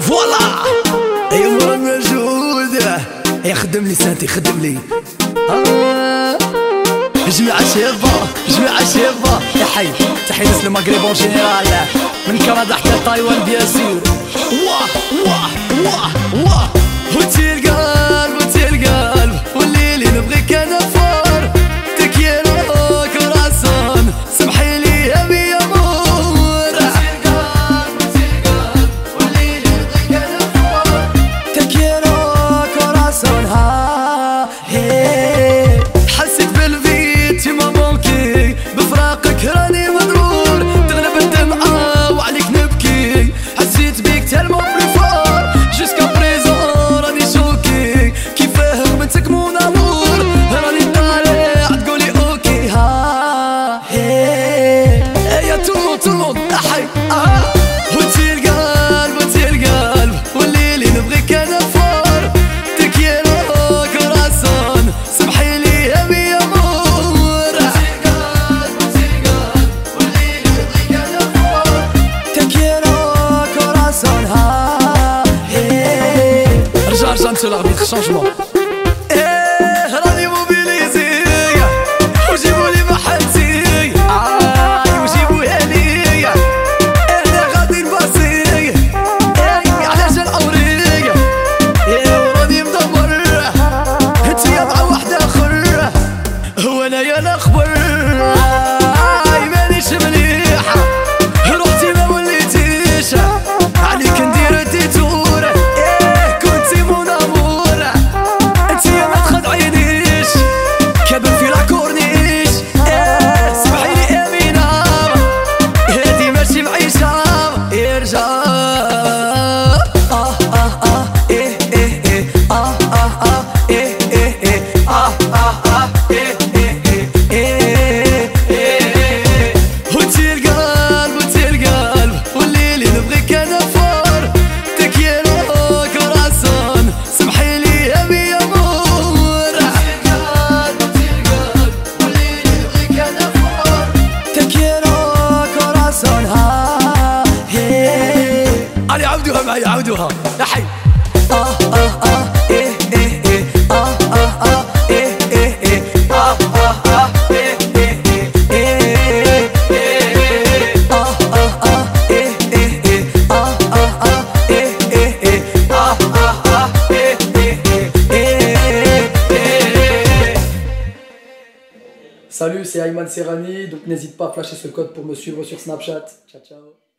فوالا ايوا موجود يخدم لي سانتي خدم لي آه. جميع الشباب جميع الشباب يا حي تحية المغرب اون جينيرال من كندا حتى تايوان بيان سور واه واه واه واه حسيت بيك تالمو بلي فور جوسكا بريزون راني شوكي كيفاه غبنتك مون امور راني طالع تقولي اوكي ها هي يا تو تو احي اه وتي سونها رجع رجع نتو لعبيت شونجمون علي عودوها معي آه آه آه إيه إيه إيه آه آه آه إيه إيه إيه آه آه آه إيه إيه إيه إيه آه آه آه إيه إيه إيه آه آه آه إيه إيه إيه آه آه آه إيه إيه إيه Salut, c'est Ayman Serrani, donc n'hésite pas à flasher ce code pour me suivre sur Snapchat. Ciao, ciao.